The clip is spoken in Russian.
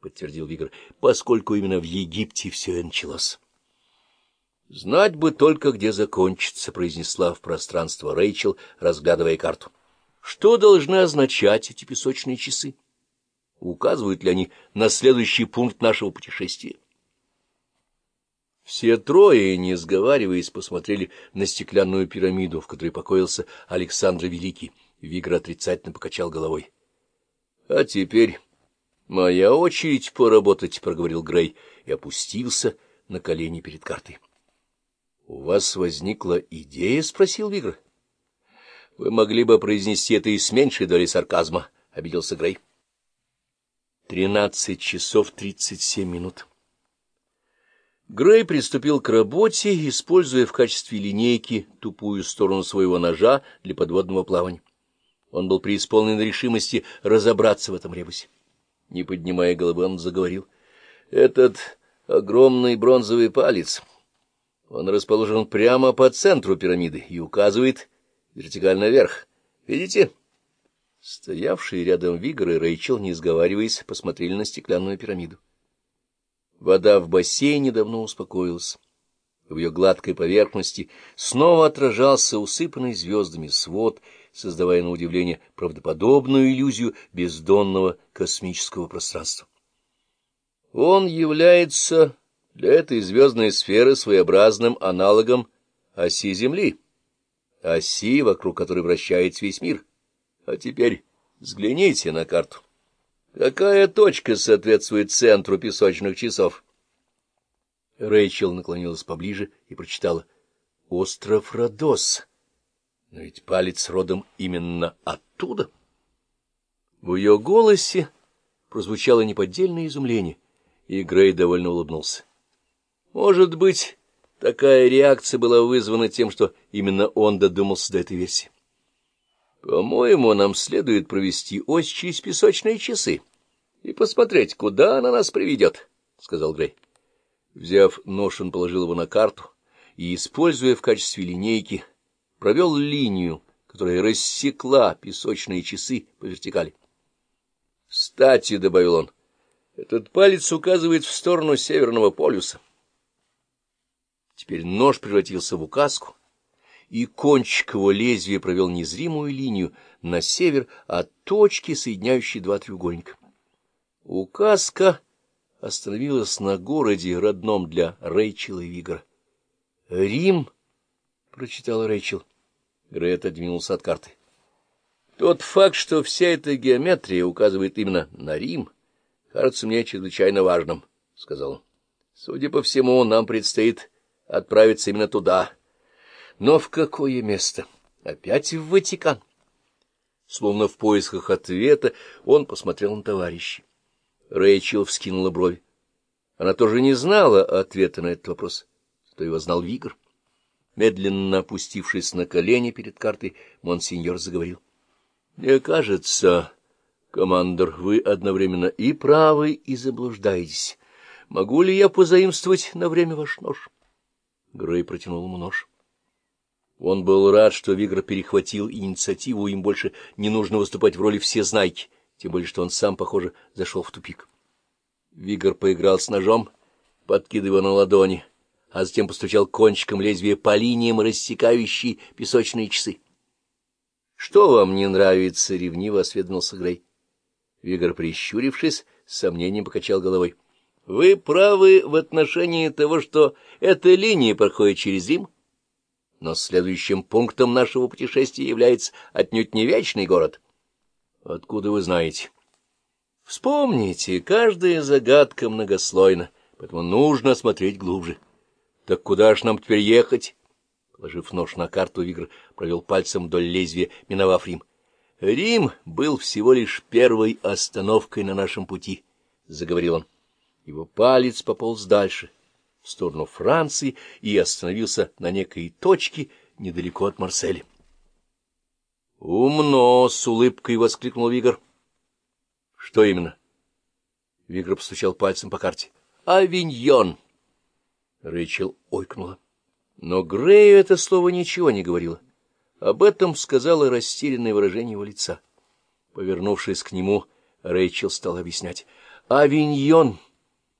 — подтвердил Вигр, — поскольку именно в Египте все и началось. — Знать бы только, где закончится, — произнесла в пространство Рэйчел, разглядывая карту. — Что должны означать эти песочные часы? Указывают ли они на следующий пункт нашего путешествия? Все трое, не сговариваясь, посмотрели на стеклянную пирамиду, в которой покоился Александр Великий. Вигр отрицательно покачал головой. — А теперь моя очередь поработать, — проговорил Грей и опустился на колени перед картой. — У вас возникла идея? — спросил Вигр. — Вы могли бы произнести это и с меньшей долей сарказма, — обиделся Грей. Тринадцать часов тридцать семь минут. Грей приступил к работе, используя в качестве линейки тупую сторону своего ножа для подводного плавания. Он был преисполнен решимости разобраться в этом ребусе. Не поднимая головы, он заговорил. «Этот огромный бронзовый палец, он расположен прямо по центру пирамиды и указывает вертикально вверх. Видите?» Стоявшие рядом Вигр и Рэйчел, не сговариваясь, посмотрели на стеклянную пирамиду. Вода в бассейне давно успокоилась. В ее гладкой поверхности снова отражался усыпанный звездами свод, создавая на удивление правдоподобную иллюзию бездонного космического пространства. Он является для этой звездной сферы своеобразным аналогом оси Земли, оси, вокруг которой вращается весь мир. А теперь взгляните на карту. Какая точка соответствует центру песочных часов? Рэйчел наклонилась поближе и прочитала «Остров Родос». Но ведь палец родом именно оттуда. В ее голосе прозвучало неподдельное изумление, и Грей довольно улыбнулся. Может быть, такая реакция была вызвана тем, что именно он додумался до этой версии. По-моему, нам следует провести ось через песочные часы и посмотреть, куда она нас приведет, — сказал Грей. Взяв нож, он положил его на карту и, используя в качестве линейки, провел линию, которая рассекла песочные часы по вертикали. — Кстати, — добавил он, — этот палец указывает в сторону Северного полюса. Теперь нож превратился в указку, и кончик его лезвия провел незримую линию на север от точки, соединяющей два треугольника. Указка остановилась на городе, родном для Рэйчела и Вигора. «Рим», — прочитал Рэйчел. Грей отодвинулся от карты. «Тот факт, что вся эта геометрия указывает именно на Рим, кажется мне чрезвычайно важным», — сказал он. «Судя по всему, нам предстоит отправиться именно туда». Но в какое место? Опять в Ватикан? Словно в поисках ответа, он посмотрел на товарища. Рэйчел вскинула бровь. Она тоже не знала ответа на этот вопрос, что его знал Вигр. Медленно опустившись на колени перед картой, монсеньор заговорил. — Мне кажется, командор, вы одновременно и правы, и заблуждаетесь. Могу ли я позаимствовать на время ваш нож? Грей протянул ему нож. Он был рад, что Вигр перехватил инициативу, им больше не нужно выступать в роли всезнайки, тем более что он сам, похоже, зашел в тупик. Вигр поиграл с ножом, подкидывая на ладони, а затем постучал кончиком лезвия по линиям, рассекающей песочные часы. — Что вам не нравится? — ревниво осведомился Грей. Вигр, прищурившись, с сомнением покачал головой. — Вы правы в отношении того, что эта линия проходит через Рим, — но следующим пунктом нашего путешествия является отнюдь не вечный город. Откуда вы знаете? Вспомните, каждая загадка многослойна, поэтому нужно смотреть глубже. Так куда ж нам теперь ехать? Положив нож на карту, Вигр провел пальцем вдоль лезвия, миновав Рим. Рим был всего лишь первой остановкой на нашем пути, — заговорил он. Его палец пополз дальше — в сторону Франции и остановился на некой точке недалеко от Марселя. «Умно!» — с улыбкой воскликнул Вигр. «Что именно?» Вигр постучал пальцем по карте. «Авиньон!» Рэйчел ойкнула. Но Грею это слово ничего не говорило. Об этом сказала растерянное выражение его лица. Повернувшись к нему, Рэйчел стал объяснять. Авиньон